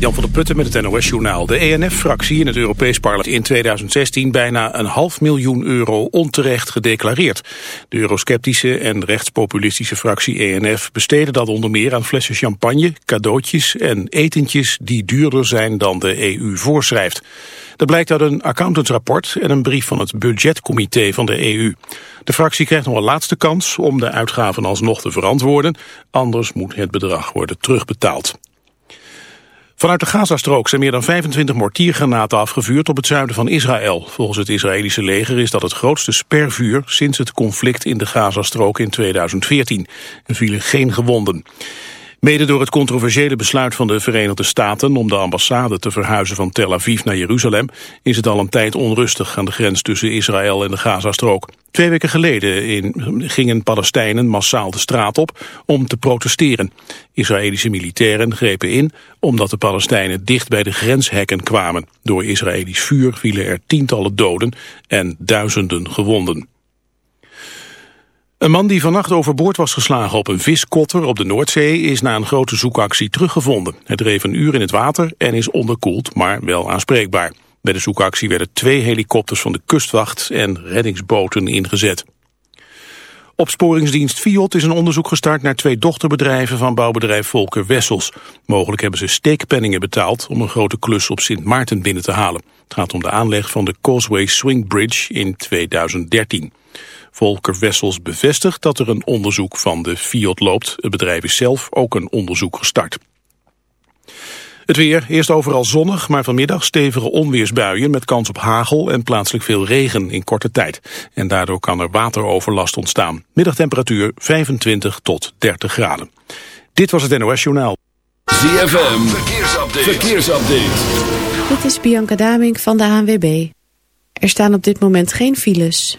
Jan van der Putten met het NOS-journaal. De ENF-fractie in het Europees Parlement in 2016 bijna een half miljoen euro onterecht gedeclareerd. De eurosceptische en rechtspopulistische fractie ENF besteden dat onder meer aan flessen champagne, cadeautjes en etentjes die duurder zijn dan de EU voorschrijft. Dat blijkt uit een accountantsrapport en een brief van het budgetcomité van de EU. De fractie krijgt nog een laatste kans om de uitgaven alsnog te verantwoorden, anders moet het bedrag worden terugbetaald. Vanuit de Gazastrook zijn meer dan 25 mortiergranaten afgevuurd op het zuiden van Israël. Volgens het Israëlische leger is dat het grootste spervuur sinds het conflict in de Gazastrook in 2014. Er vielen geen gewonden. Mede door het controversiële besluit van de Verenigde Staten om de ambassade te verhuizen van Tel Aviv naar Jeruzalem is het al een tijd onrustig aan de grens tussen Israël en de Gazastrook. Twee weken geleden in, gingen Palestijnen massaal de straat op om te protesteren. Israëlische militairen grepen in omdat de Palestijnen dicht bij de grenshekken kwamen. Door Israëlisch vuur vielen er tientallen doden en duizenden gewonden. Een man die vannacht overboord was geslagen op een viskotter op de Noordzee is na een grote zoekactie teruggevonden. Hij dreef een uur in het water en is onderkoeld, maar wel aanspreekbaar. Bij de zoekactie werden twee helikopters van de kustwacht en reddingsboten ingezet. Opsporingsdienst Fiat is een onderzoek gestart naar twee dochterbedrijven van bouwbedrijf Volker Wessels. Mogelijk hebben ze steekpenningen betaald om een grote klus op Sint Maarten binnen te halen. Het gaat om de aanleg van de Causeway Swing Bridge in 2013. Volker Wessels bevestigt dat er een onderzoek van de Fiat loopt. Het bedrijf is zelf ook een onderzoek gestart. Het weer, eerst overal zonnig, maar vanmiddag stevige onweersbuien met kans op hagel en plaatselijk veel regen in korte tijd. En daardoor kan er wateroverlast ontstaan. Middagtemperatuur 25 tot 30 graden. Dit was het NOS Journaal. ZFM, verkeersupdate. verkeersupdate. Dit is Bianca Damink van de ANWB. Er staan op dit moment geen files.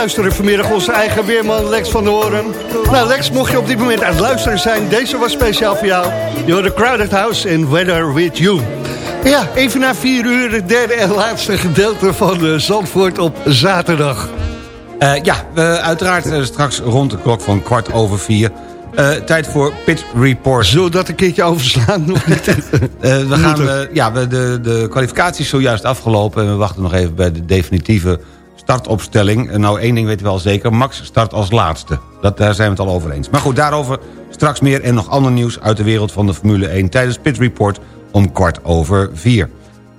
Luisteren vanmiddag onze eigen weerman Lex van der Hoorn. Nou Lex, mocht je op dit moment aan het luisteren zijn, deze was speciaal voor jou. You're the Crowded House and Weather With You. Ja, even na vier uur, het derde en laatste gedeelte van uh, Zandvoort op zaterdag. Eh, ja, uiteraard eh, straks rond de klok van kwart over vier. Eh, tijd voor Pit Report. Zullen we dat een keertje overslaan? Eh, we gaan, eh, ja, we, de, de kwalificatie is zojuist afgelopen... en we wachten nog even bij de definitieve startopstelling. Nou, één ding weten we wel zeker. Max start als laatste. Dat, daar zijn we het al over eens. Maar goed, daarover straks meer en nog ander nieuws... uit de wereld van de Formule 1 tijdens Pit Report om kwart over vier.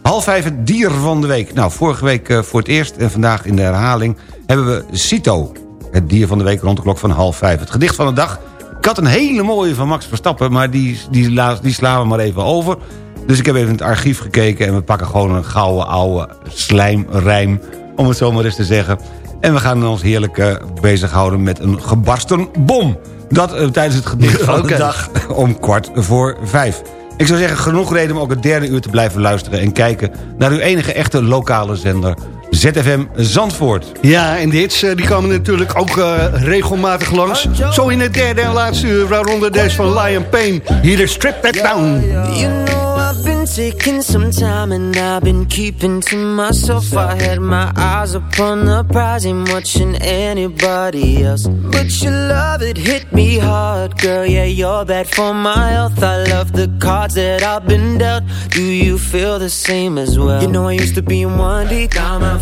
Half vijf het dier van de week. Nou, vorige week eh, voor het eerst en vandaag in de herhaling... hebben we Cito, het dier van de week rond de klok van half vijf. Het gedicht van de dag. Ik had een hele mooie van Max Verstappen... maar die, die, die slaan we maar even over. Dus ik heb even in het archief gekeken... en we pakken gewoon een gouden oude slijmrijm... om het zo maar eens te zeggen. En we gaan ons heerlijk eh, bezighouden met een gebarsten bom. Dat eh, tijdens het gedicht van de dag om kwart voor vijf. Ik zou zeggen, genoeg reden om ook het derde uur te blijven luisteren... en kijken naar uw enige echte lokale zender, ZFM Zandvoort. Ja, en de hits eh, die komen natuurlijk ook eh, regelmatig langs. Zo in het derde en laatste uur, waaronder deze van Lion Payne. Hier is Strip That Down. You know I've been taking some time and I've been keeping to myself. I had my eyes upon the prize, ain't watching anybody else. But your love, it hit me hard, girl. Yeah, you're bad for my health. I love the cards that I've been dealt. Do you feel the same as well? You know I used to be in one deep, now I'm out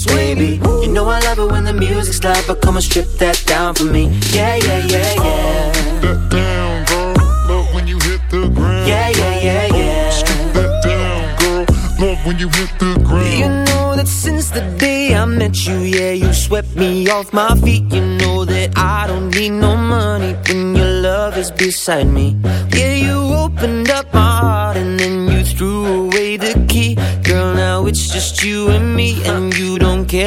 Baby, you know I love it when the music's loud, but come on, strip that down for me. Yeah, yeah, yeah, yeah. that down, girl. Love when you hit the ground. Yeah, yeah, yeah, yeah. Strip that down, girl. Love when you hit the ground. You know that since the day I met you, yeah, you swept me off my feet. You know that I don't need no money when your love is beside me. Yeah, you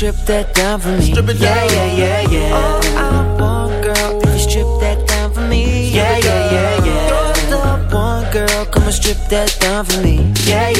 Strip that down for me. Strip it yeah, down. yeah, yeah, yeah. All I want, girl, if you strip that down for me. Yeah, yeah, yeah, yeah. You're the one, girl. Come and strip that down for me. Yeah, yeah, yeah, yeah.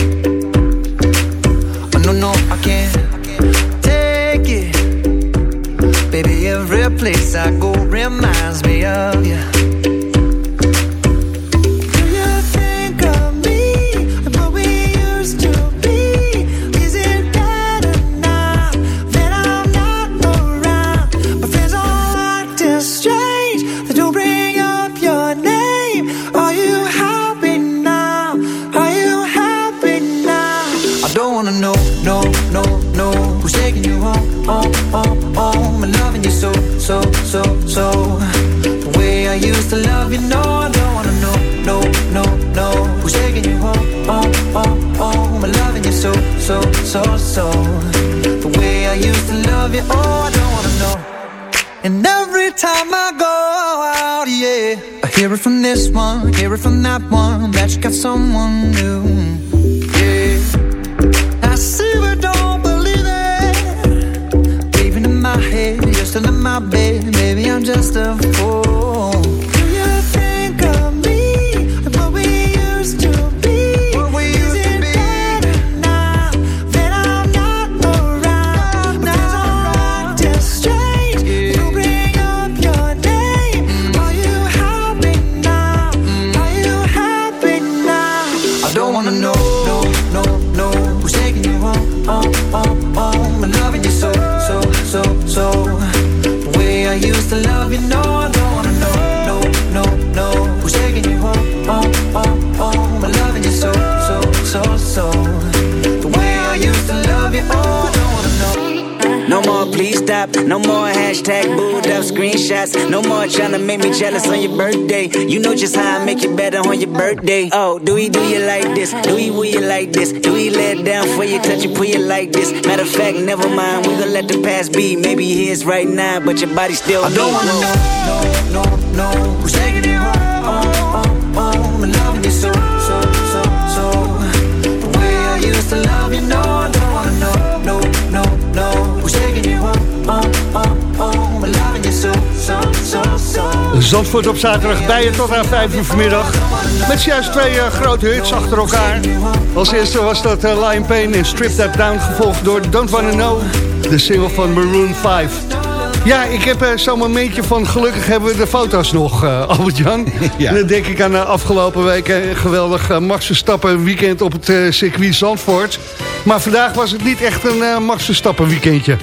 oh I don't wanna know. And every time I go out, yeah. I hear it from this one, hear it from that one. That you got someone new, birthday. You know just how I make it better on your birthday. Oh, do we do you like this? Do we will you like this? Do we let down for you, touch you, pull you like this? Matter of fact, never mind. We gon' let the past be. Maybe here's right now, but your body still. I don't wanna know, no, no, no Zandvoort op zaterdag bij je tot aan 5 uur vanmiddag. Met juist twee eh, grote hits achter elkaar. Als eerste was dat eh, Lion Pain en Strip That Down, gevolgd door Don't Wanna Know, de single van Maroon 5. Ja, ik heb eh, zo'n momentje van gelukkig hebben we de foto's nog, Albert-Jan. En dan denk ik aan de afgelopen weken een geweldig Max Verstappen weekend op het circuit Zandvoort. Maar vandaag was het niet echt een Max Verstappen weekendje.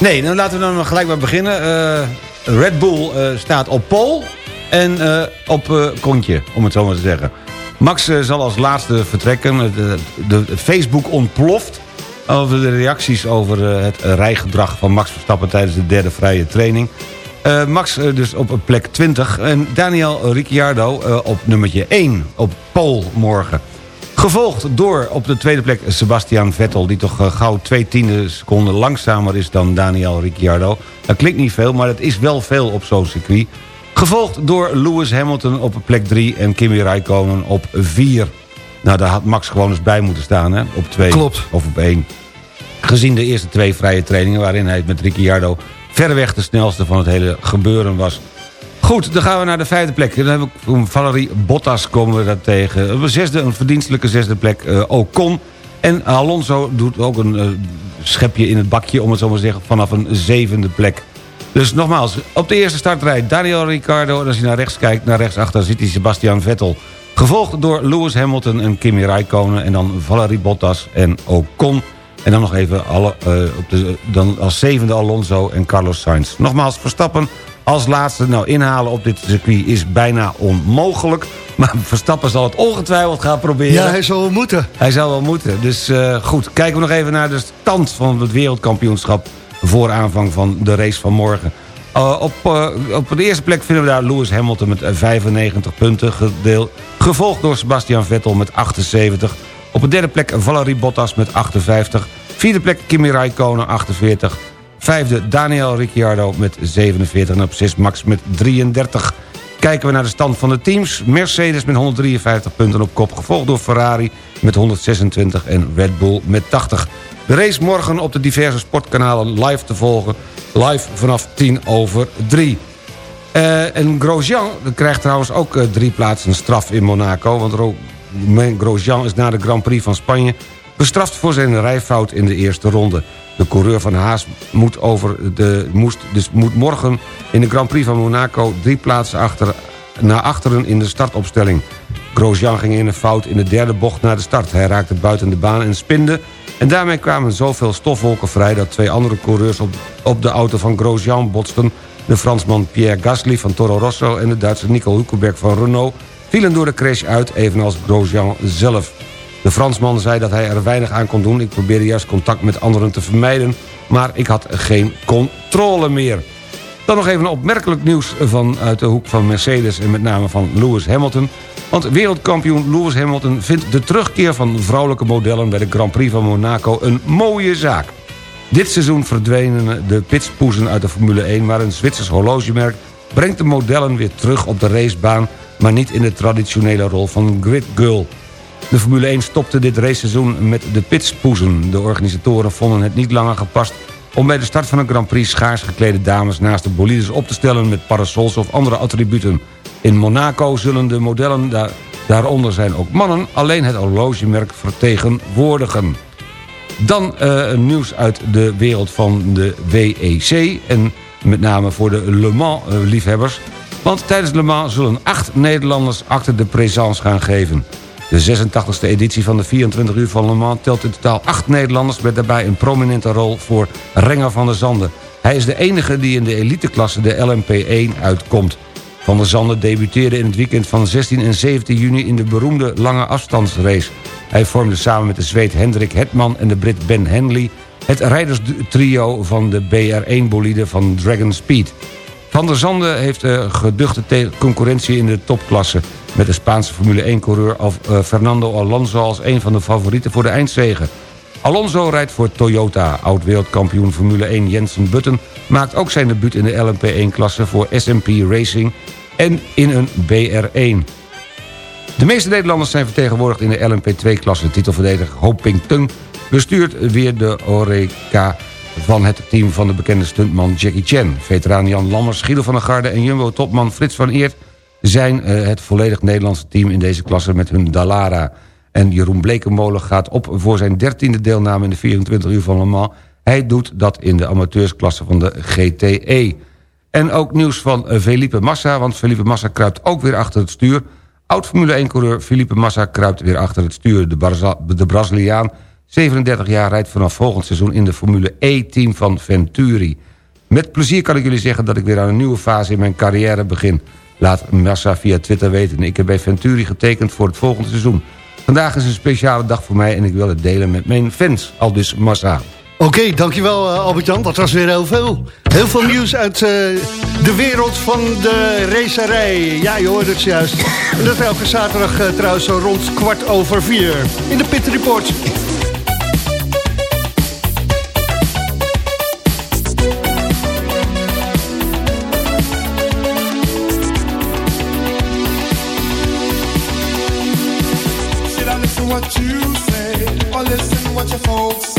Nee, dan laten we dan gelijk maar beginnen. Red Bull eh, staat op pol en eh, op eh, kontje, om het zo maar te zeggen. Max zal als laatste vertrekken. De, Facebook ontploft over de reacties over het rijgedrag van Max Verstappen tijdens de derde vrije training. Max dus op plek 20 en Daniel Ricciardo op nummertje 1 op pole morgen. Gevolgd door op de tweede plek Sebastian Vettel... die toch eh, gauw twee tiende seconden langzamer is dan Daniel Ricciardo. Dat klinkt niet veel, maar dat is wel veel op zo'n circuit. Gevolgd door Lewis Hamilton op plek 3 en Kimi Räikkönen op 4. Nou, daar had Max gewoon eens bij moeten staan, hè? Op 2 Klopt. of op 1. Gezien de eerste twee vrije trainingen... waarin hij met Ricciardo verreweg de snelste van het hele gebeuren was. Goed, dan gaan we naar de vijfde plek. Dan hebben we Valerie Bottas komen we daar tegen. Een, zesde, een verdienstelijke zesde plek eh, Ocon. En Alonso doet ook een eh, schepje in het bakje, om het zo maar te zeggen... vanaf een zevende plek. Dus nogmaals, op de eerste startrij Daniel Ricciardo. En als je naar rechts kijkt, naar rechts achter zit hij Sebastian Vettel. Gevolgd door Lewis Hamilton en Kimi Räikkönen. En dan Valerie Bottas en Ocon. En dan nog even alle, eh, op de, dan als zevende Alonso en Carlos Sainz. Nogmaals, Verstappen als laatste. Nou, inhalen op dit circuit is bijna onmogelijk. Maar Verstappen zal het ongetwijfeld gaan proberen. Ja, hij zal wel moeten. Hij zal wel moeten. Dus eh, goed, kijken we nog even naar de stand van het wereldkampioenschap... voor aanvang van de race van morgen. Uh, op, uh, op de eerste plek vinden we daar Lewis Hamilton met 95 punten gedeeld. Gevolgd door Sebastian Vettel met 78. Op de derde plek Valerie Bottas met 58. Vierde plek Kimi Räikkönen 48. Vijfde Daniel Ricciardo met 47. En op 6 Max met 33. Kijken we naar de stand van de teams. Mercedes met 153 punten op kop. Gevolgd door Ferrari met 126 en Red Bull met 80. De race morgen op de diverse sportkanalen live te volgen. Live vanaf 10 over 3. Uh, en Grosjean krijgt trouwens ook uh, drie plaatsen straf in Monaco. Want Ro Grosjean is na de Grand Prix van Spanje... bestraft voor zijn rijfout in de eerste ronde. De coureur van Haas moet, over de, moest, dus moet morgen in de Grand Prix van Monaco... drie plaatsen achter, naar achteren in de startopstelling. Grosjean ging in een fout in de derde bocht naar de start. Hij raakte buiten de baan en spinde... en daarmee kwamen zoveel stofwolken vrij... dat twee andere coureurs op, op de auto van Grosjean botsten... de Fransman Pierre Gasly van Toro Rosso... en de Duitse Nico Hülkenberg van Renault... vielen door de crash uit, evenals Grosjean zelf. De Fransman zei dat hij er weinig aan kon doen. Ik probeerde juist contact met anderen te vermijden... maar ik had geen controle meer. Dan nog even een opmerkelijk nieuws vanuit de hoek van Mercedes... en met name van Lewis Hamilton. Want wereldkampioen Lewis Hamilton vindt de terugkeer van vrouwelijke modellen... bij de Grand Prix van Monaco een mooie zaak. Dit seizoen verdwenen de pitspoezen uit de Formule 1... maar een Zwitsers horlogemerk brengt de modellen weer terug op de racebaan... maar niet in de traditionele rol van grid girl... De Formule 1 stopte dit raceseizoen met de pitspoezen. De organisatoren vonden het niet langer gepast om bij de start van een Grand Prix schaars geklede dames naast de bolides op te stellen met parasols of andere attributen. In Monaco zullen de modellen, daar, daaronder zijn ook mannen, alleen het horlogemerk vertegenwoordigen. Dan uh, nieuws uit de wereld van de WEC en met name voor de Le Mans uh, liefhebbers. Want tijdens Le Mans zullen acht Nederlanders acte de présence gaan geven. De 86e editie van de 24 uur van Le Mans telt in totaal acht Nederlanders... met daarbij een prominente rol voor Renger van der Zanden. Hij is de enige die in de eliteklasse de LMP1 uitkomt. Van der Zanden debuteerde in het weekend van 16 en 17 juni... in de beroemde lange afstandsrace. Hij vormde samen met de Zweed Hendrik Hetman en de Brit Ben Henley... het rijderstrio van de BR1-bolide van Dragon Speed. Van der Zanden heeft uh, geduchte concurrentie in de topklasse... met de Spaanse Formule 1-coureur uh, Fernando Alonso... als een van de favorieten voor de eindzegen. Alonso rijdt voor Toyota. Oud-wereldkampioen Formule 1 Jensen Button... maakt ook zijn debuut in de LMP1-klasse voor SMP Racing... en in een BR1. De meeste Nederlanders zijn vertegenwoordigd in de LMP2-klasse. Titelverdediger Hoping Tung bestuurt weer de Oreca van het team van de bekende stuntman Jackie Chan. Veteraan Jan Lammers, Guido van der Garde en Jumbo-topman Frits van Eert... zijn uh, het volledig Nederlandse team in deze klasse met hun Dallara. En Jeroen Blekenmolen gaat op voor zijn dertiende deelname in de 24 uur van Le Mans. Hij doet dat in de amateursklasse van de GTE. En ook nieuws van uh, Felipe Massa, want Felipe Massa kruipt ook weer achter het stuur. Oud-Formule 1-coureur Felipe Massa kruipt weer achter het stuur. De, de Braziliaan 37 jaar rijdt vanaf volgend seizoen in de Formule E-team van Venturi. Met plezier kan ik jullie zeggen dat ik weer aan een nieuwe fase in mijn carrière begin. Laat Massa via Twitter weten. Ik heb bij Venturi getekend voor het volgende seizoen. Vandaag is een speciale dag voor mij en ik wil het delen met mijn fans. Al dus Massa. Oké, dankjewel eh, Albert-Jan. Dat was weer heel veel. Heel veel nieuws uit eh, de wereld van de racerij. Ja, je hoort het juist. En dat elke zaterdag uh, trouwens rond kwart over vier. In de Pit Report. your folks.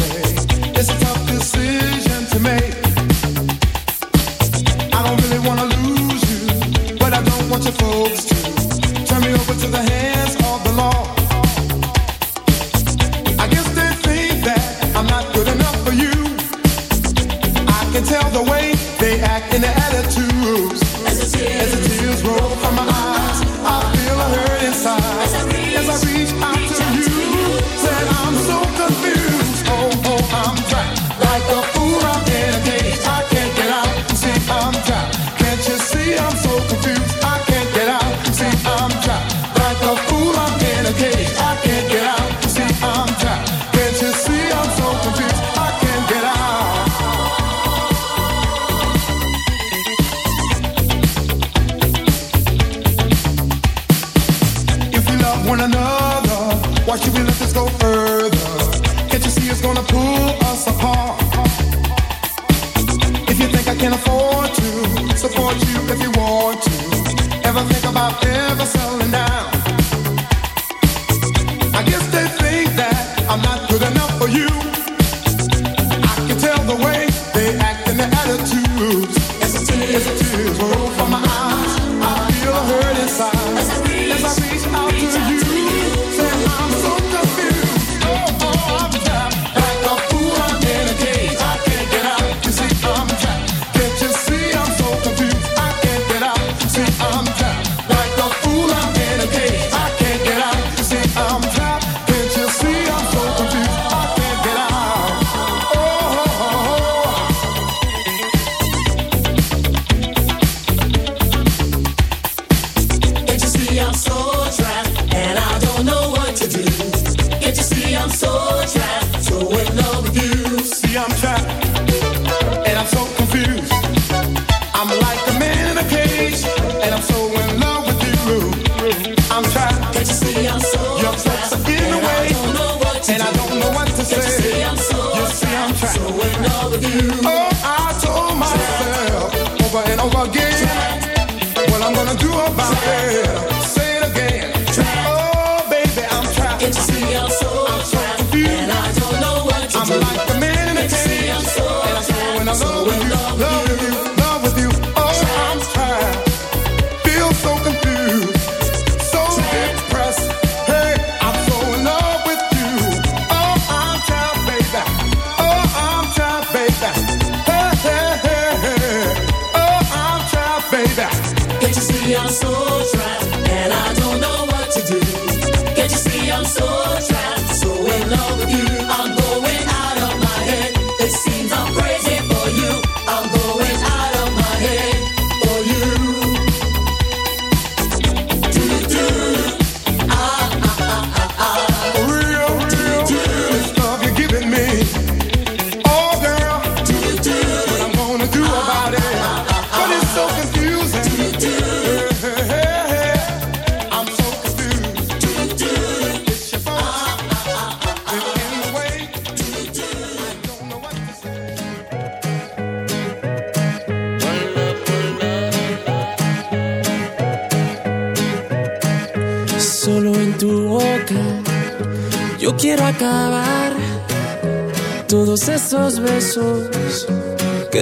again.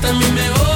también me voy.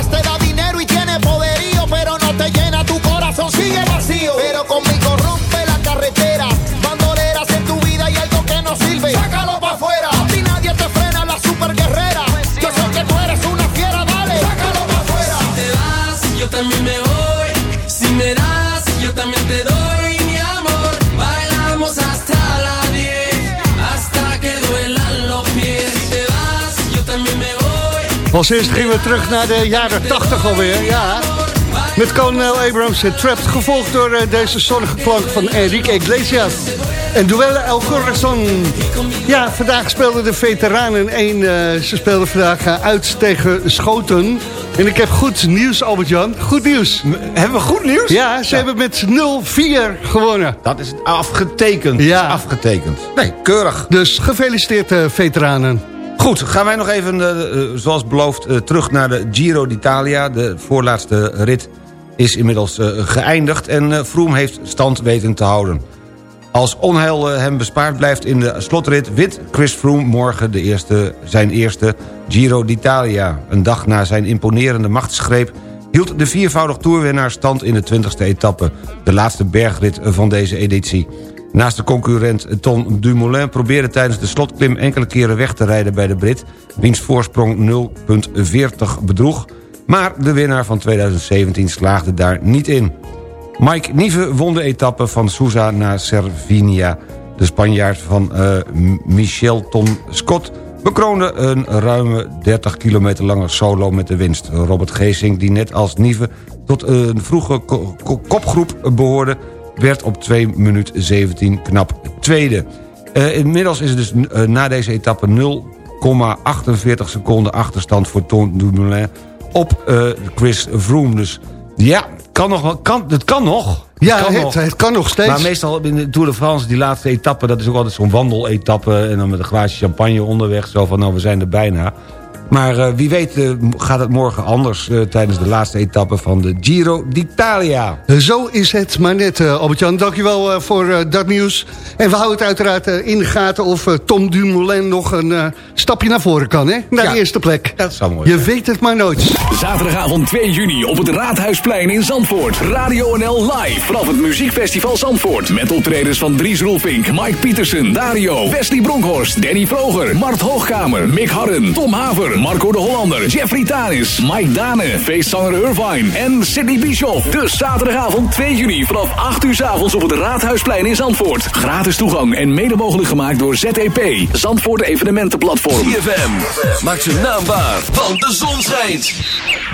Als eerst gingen we terug naar de jaren 80 alweer, ja. Met Colonel Abrams en Trapped, gevolgd door eh, deze zonnige klank van Enrique Iglesias. En Duelle El Corazon. Ja, vandaag speelden de veteranen één. eh, ze speelden vandaag eh, uit tegen Schoten. En ik heb goed nieuws, Albert-Jan. Goed nieuws. Hebben we goed nieuws? Ja, ze hebben met 0-4 gewonnen. Dat is afgetekend. Ja. Afgetekend. Nee, keurig. Dus gefeliciteerd, eh, veteranen. Goed, gaan wij nog even, eh, eh, zoals beloofd, eh, terug naar de Giro d'Italia. De voorlaatste rit is inmiddels geëindigd en Froome heeft stand weten te houden. Als onheil hem bespaard blijft in de slotrit... wint Chris Froome morgen de eerste, zijn eerste Giro d'Italia. Een dag na zijn imponerende machtsgreep... hield de viervoudig toerwinnaar stand in de 20e etappe... de laatste bergrit van deze editie. Naast de concurrent Ton Dumoulin probeerde tijdens de slotklim... enkele keren weg te rijden bij de Brit... wiens voorsprong 0,40 bedroeg... maar de winnaar van 2017 slaagde daar niet in. Mike Nieve won de etappe van Sousa naar Cervinia. De Spanjaard van eh, Michel Tom Scott bekroonde een ruime 30 kilometer lange solo met de winst. Robert Geesink, die net als Nieve tot een vroege ko- ko- kopgroep behoorde... werd op 2 minuut 17 knap tweede. Eh, inmiddels is het dus eh, na deze etappe 0,48 seconden achterstand voor Tom Dumoulin op eh, Chris Froome. Dus ja, kan nog, kan, het kan nog. Ja, het- het kan nog steeds. Maar meestal in de Tour de France, die laatste etappe... dat is ook altijd zo'n wandeletappe... en dan met een glaasje champagne onderweg. Zo van, nou, we zijn er bijna. Maar eh, wie weet eh, gaat het morgen anders... eh, tijdens de laatste etappe van de Giro d'Italia. Zo is het maar net, Albert-Jan. Dankjewel eh, voor eh, dat nieuws. En we houden het uiteraard in de gaten... of eh, Tom Dumoulin nog een eh, stapje naar voren kan, hè? Naar Ja. de eerste plek. Dat zou mooi Je weet het maar nooit. Zaterdagavond 2 juni op het Raadhuisplein in Zandvoort. Radio NL live vanaf het Muziekfestival Zandvoort. Met optredens van Dries Roelvink, Mike Pietersen, Dario, Wesley Bronkhorst, Danny Vroger, Mart Hoogkamer, Mick Harren, Tom Haver, Marco de Hollander, Jeffrey Tanis, Mike Dane, feestzanger Irvine en Sidney Bischoff. Dus zaterdagavond 2 juni vanaf 8 uur 's avonds op het Raadhuisplein in Zandvoort. Gratis toegang en mede mogelijk gemaakt door ZEP, Zandvoort Evenementenplatform. ZFM, maak zijn naam waar, want de zon schijnt.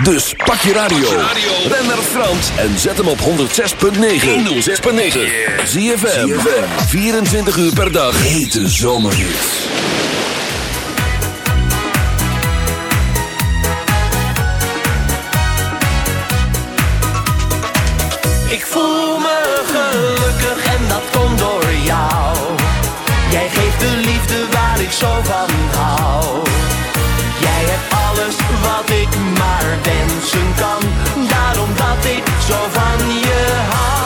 Dus pak je radio, ren naar Frans en zet hem op 106.9. 106.9. ZFM, 24 uur per dag. Hete zomerhits. Ik zo van hou. Jij hebt alles wat ik maar wensen kan. Daarom dat ik zo van je hou.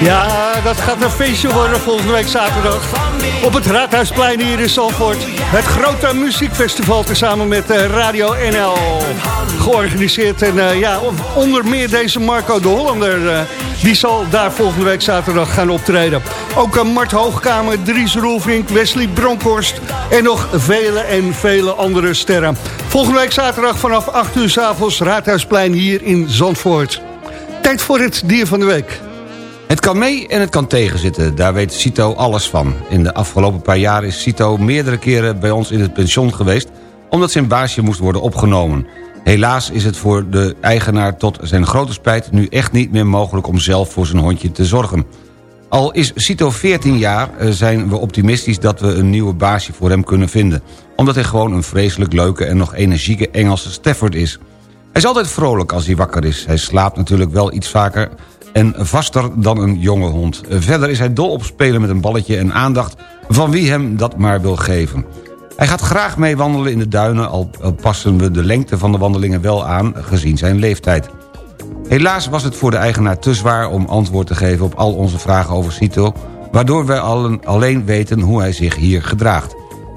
Ja, dat gaat een feestje worden volgende week zaterdag. Op het Raadhuisplein hier in Zandvoort. Het grote muziekfestival tezamen met eh, Radio NL. Georganiseerd en eh, ja, onder meer deze Marco de Hollander. eh, die zal daar volgende week zaterdag gaan optreden. Ook Mart Hoogkamer, Dries Roelvink, Wesley Bronkhorst... en nog vele en vele andere sterren. Volgende week zaterdag vanaf 8 uur s avonds Raadhuisplein hier in Zandvoort. Tijd voor het dier van de week. Het kan mee en het kan tegenzitten, daar weet Cito alles van. In de afgelopen paar jaar is Cito meerdere keren bij ons in het pension geweest... omdat zijn baasje moest worden opgenomen. Helaas is het voor de eigenaar tot zijn grote spijt... nu echt niet meer mogelijk om zelf voor zijn hondje te zorgen. Al is Cito 14 jaar, eh, zijn we optimistisch dat we een nieuwe baasje voor hem kunnen vinden. Omdat hij gewoon een vreselijk leuke en nog energieke Engelse Stafford is. Hij is altijd vrolijk als hij wakker is. Hij slaapt natuurlijk wel iets vaker en vaster dan een jonge hond. Verder is hij dol op spelen met een balletje en aandacht... van wie hem dat maar wil geven. Hij gaat graag mee wandelen in de duinen... al passen we de lengte van de wandelingen wel aan, gezien zijn leeftijd. Helaas was het voor de eigenaar te zwaar om antwoord te geven... op al onze vragen over Cito... waardoor wij allen alleen weten hoe hij zich hier gedraagt.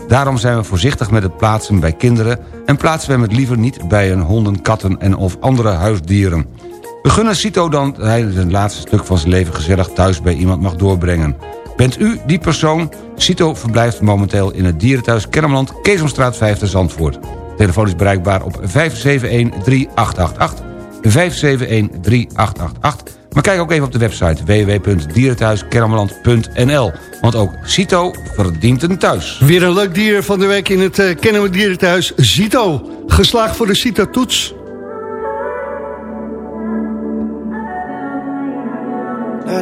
Daarom zijn we voorzichtig met het plaatsen bij kinderen... en plaatsen we hem het liever niet bij een honden, katten en of andere huisdieren. We gunnen Cito dan dat hij het laatste stuk van zijn leven gezellig thuis bij iemand mag doorbrengen. Bent u die persoon? Cito verblijft momenteel in het dierenthuis Kennemerland... Keesomstraat 5 te Zandvoort. Telefoon is bereikbaar op 571-3888. 571-3888. Maar kijk ook even op de website www.dierenthuiskennemerland.nl. Want ook Cito verdient een thuis. Weer een leuk dier van de week in het uh, Dierenthuis. Zito, geslaagd voor de Cito-toets.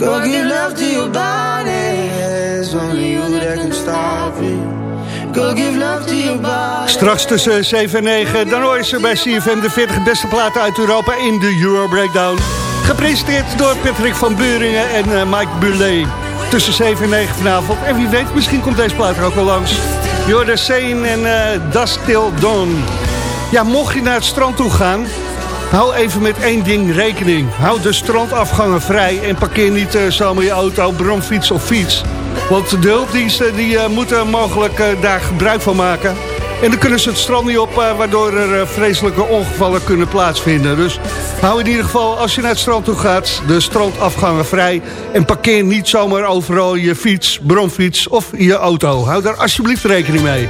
Go give love to your body. It's only you that can stop it. Go give love to your body. Straks tussen 7 en 9, dan hoor je ze bij CFM de 40 beste platen uit Europa in de Euro Breakdown. Gepresenteerd door Patrick van Buringen en eh, Mike Bulet. Tussen 7 en 9 vanavond. En wie weet, misschien komt deze plaat er ook wel langs. Jordan Sane en uh, Das Till Dawn. Ja, mocht je naar het strand toe gaan... Hou even met één ding rekening. Hou de strandafgangen vrij en parkeer niet zomaar je auto, bromfiets of fiets. Want de hulpdiensten die, uh, moeten mogelijk uh, daar gebruik van maken. En dan kunnen ze het strand niet op, waardoor er vreselijke ongevallen kunnen plaatsvinden. Dus hou in ieder geval, als je naar het strand toe gaat, de strandafgangen vrij. En parkeer niet zomaar overal je fiets, bromfiets of je auto. Hou daar alsjeblieft rekening mee.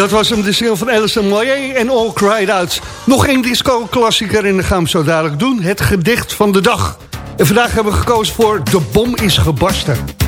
dat was hem, de single van Alison Moyer en All Cried Out. Nog één disco-klassieker en dan gaan we zo dadelijk doen. Het gedicht van de dag. En vandaag hebben we gekozen voor De Bom is Gebarsten.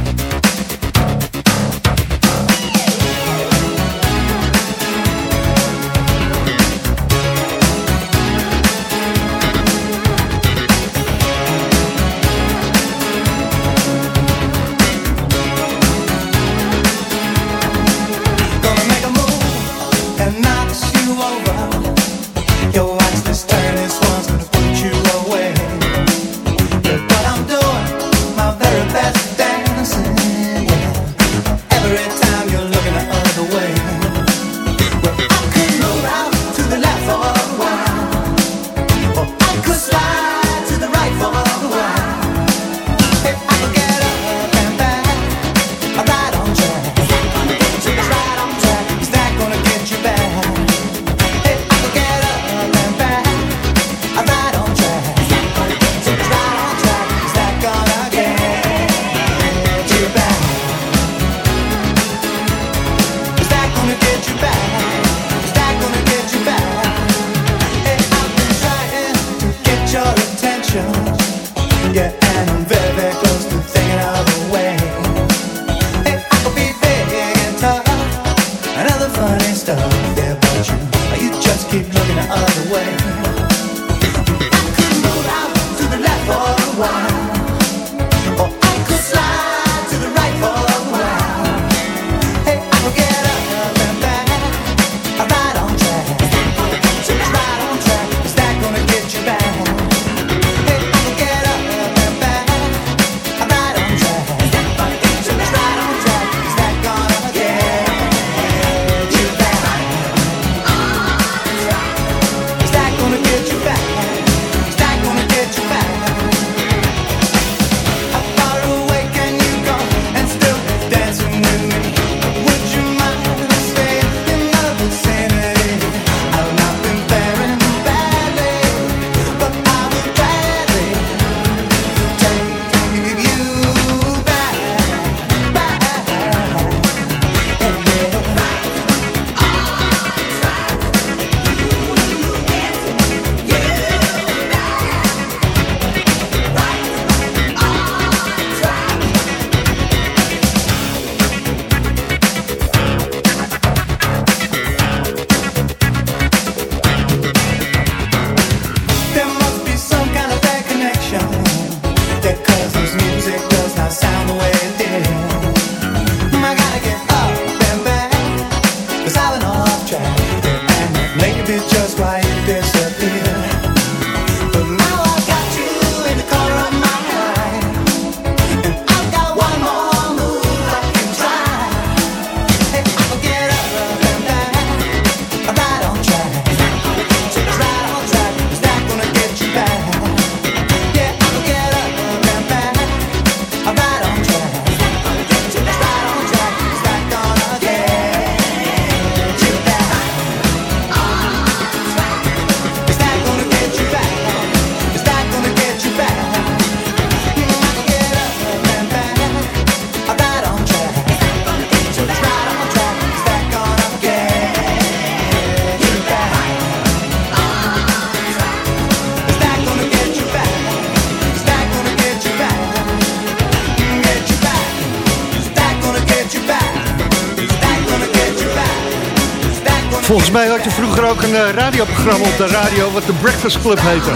Volgens mij had je vroeger ook een eh, radioprogramma op de radio... wat de Breakfast Club heette.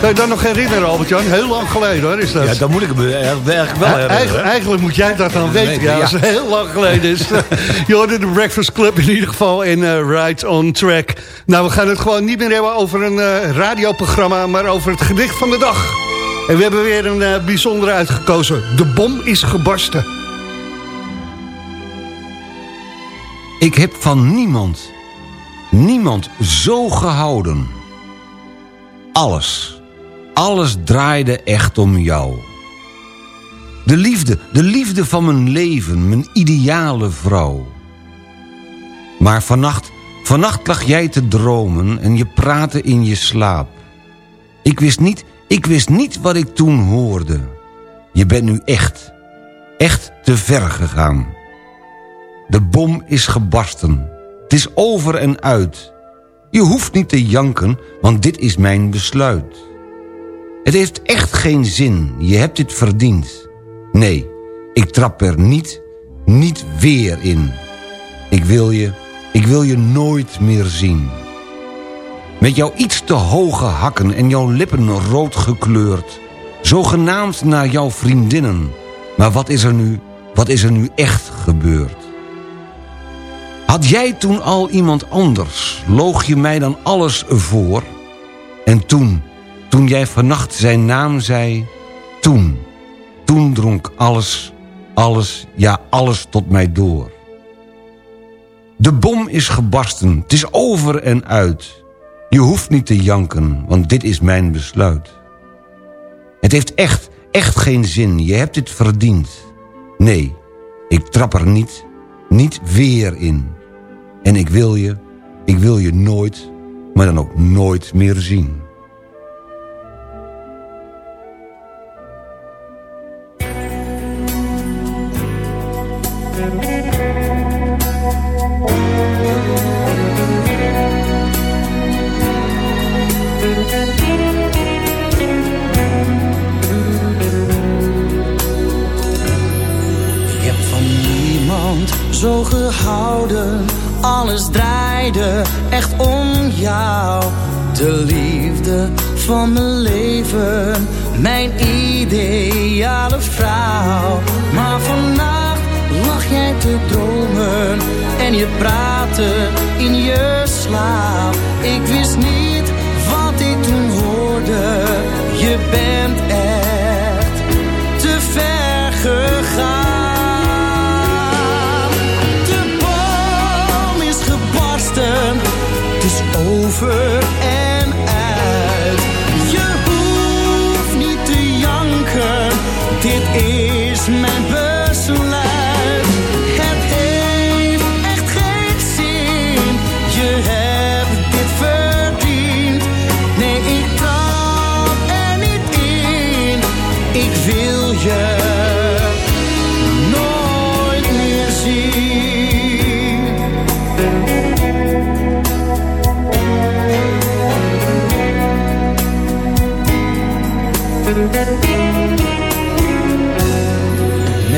Kan je dat nog herinneren, Albert-Jan? Heel lang geleden, hoor, is dat? Ja, dan moet ik me eigenlijk wel herinneren. Eigenlijk moet jij dat dan weten, ja, als het heel lang geleden is. je hoorde de Breakfast Club in ieder geval in eh, uh, Right on Track. Nou, we gaan het gewoon niet meer hebben over een eh, radioprogramma... maar over het gedicht van de dag. En we hebben weer een bijzonder bijzondere uitgekozen. De bom is gebarsten. Ik heb van niemand, niemand zo gehouden. Alles, alles draaide echt om jou. De liefde, de liefde van mijn leven, mijn ideale vrouw. Maar vannacht, vannacht lag jij te dromen en je praatte in je slaap. Ik wist niet, ik wist niet wat ik toen hoorde. Je bent nu echt, echt te ver gegaan. De bom is gebarsten. Het is over en uit. Je hoeft niet te janken, want dit is mijn besluit. Het heeft echt geen zin. Je hebt dit verdiend. Nee, ik trap er niet, niet weer in. Ik wil je, ik wil je nooit meer zien. Met jouw iets te hoge hakken en jouw lippen rood gekleurd. Zogenaamd naar jouw vriendinnen. Maar wat is er nu, wat is er nu echt gebeurd? Had jij toen al iemand anders, loog je mij dan alles voor? En toen, toen jij vannacht zijn naam zei, toen, toen dronk alles, alles, ja alles tot mij door. De bom is gebarsten, het is over en uit. Je hoeft niet te janken, want dit is mijn besluit. Het heeft echt, echt geen zin, je hebt dit verdiend. Nee, ik trap er niet, niet weer in. En ik wil je, ik wil je nooit, maar dan ook nooit meer zien. Zo gehouden. Alles draaide echt om jou. De liefde van mijn leven. Mijn ideale vrouw. Maar vannacht lag jij te dromen. En je praatte in je slaap. Ik wist niet wat ik toen hoorde. Je bent echt over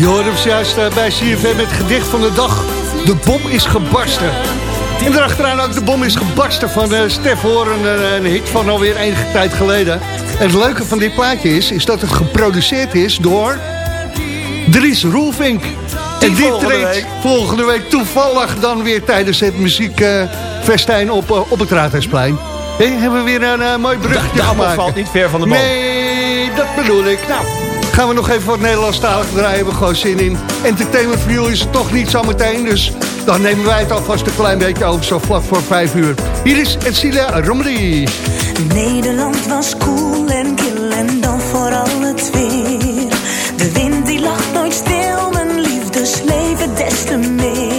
Je hoort hem juist eh, bij CFM met het gedicht van de dag. De bom is gebarsten. En daarachteraan ook de bom is gebarsten van eh Stef Horen. Een, een hit van alweer enige tijd geleden. En het leuke van dit plaatje is, is dat het geproduceerd is door Dries Roelvink. En die treedt volgende week toevallig dan weer tijdens het muziekfestijn op, eh, op het Raadhuisplein. Hé, hebben we weer een eh, mooi brugje De appel gemaakt. valt niet ver van de boom. Nee, dat bedoel ik. Nou, gaan we nog even wat Nederlandstalig draaien. Hebben we gewoon zin in. Entertainment for you is het toch niet zometeen. Dus dan nemen wij het alvast een klein beetje over. Zo vlak voor vijf uur. Hier is Etsilia Romri. Nederland was koel en kil en dan vooral het weer. De wind die lag nooit stil, mijn liefdesleven des te meer.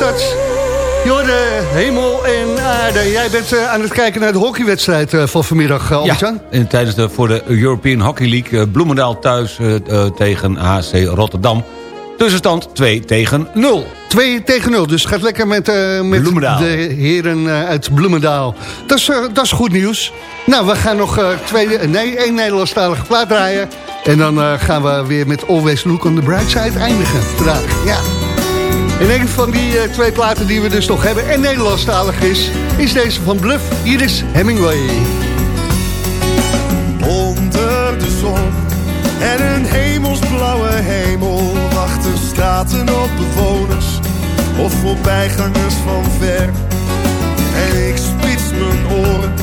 Dat. Jorde, hemel en aarde. Jij bent eh, aan het kijken naar de hockeywedstrijd eh, van vanmiddag, uh, en tijdens de, voor de European Hockey League... Bloemendaal thuis tegen HC Rotterdam. Tussenstand 2 tegen 0. 2 tegen 0, dus gaat lekker met, met de heren uit Bloemendaal. Dat is, dat is goed nieuws. Nou, we gaan nog twee, nee, één Nederlandstalige plaat draaien. En dan gaan we weer met Always Look on the Bright Side eindigen vandaag. Ja. En een van die eh, twee platen die we dus nog hebben en Nederlandstalig is... is deze van Bluff. Hier is Hemingway. Onder de zon en een hemelsblauwe hemel wachten straten op bewoners of voorbijgangers van ver. En ik spits mijn oren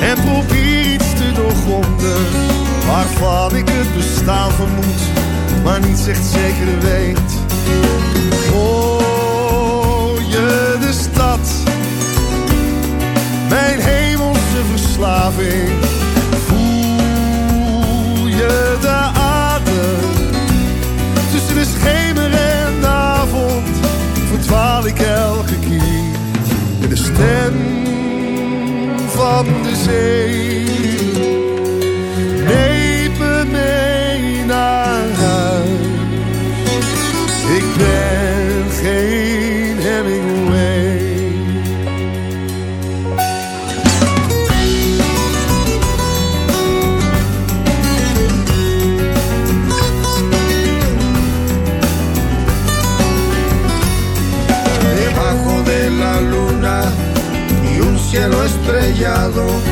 en probeer iets te doorgronden waarvan ik het bestaan vermoed, maar niet echt zeker weet. Ik ben geen debajo de la luna y un cielo estrellado.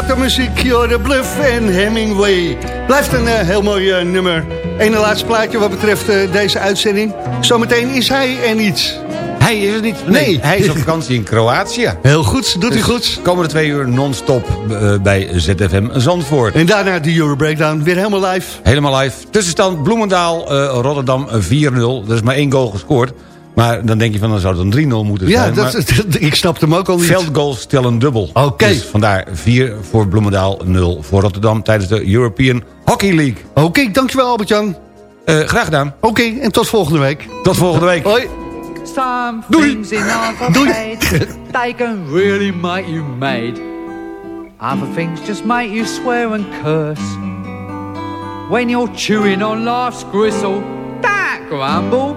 Wat een muziek. Jorde Bluff en Hemingway. Blijft een eh, heel mooi eh, nummer. Ene laatste plaatje wat betreft eh, deze uitzending. Zometeen is hij er niet. Hij is er niet. Nee, hij is op vakantie in Kroatië. Heel goed, doet hij goed. Komende twee uur non-stop bij ZFM Zandvoort. En daarna de Euro Breakdown. Weer helemaal live. Helemaal live. Tussenstand Bloemendaal, Rotterdam 4-0. Er is maar één goal gescoord. Maar dan denk je van, dan zou het een 3-0 moeten Ja, zijn. dat, maar ik snapte hem ook al niet. veldgoals tellen dubbel. Oké. Dus vandaar 4 voor Bloemendaal, 0 voor Rotterdam... tijdens de European Hockey League. Oké, dankjewel Albert-Jan. Eh, graag gedaan. Oké, en tot volgende week. Tot volgende week. Hoi. Some Doei. things in life are Doei. bad. They can really make you mad. Other things just make you swear and curse. When you're chewing on life's gristle, don't grumble,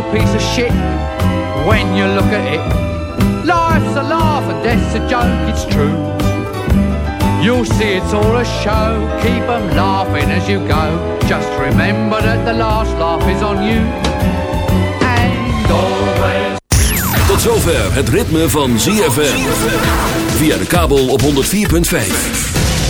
a piece of shit when you look at it. Life's a laugh and death's a joke, it's true. You'll see it's all a show, keep 'em laughing as you go. Just remember that the last laugh is on you. And always. Tot zover het ritme van ZFM. Via de kabel op 104.5.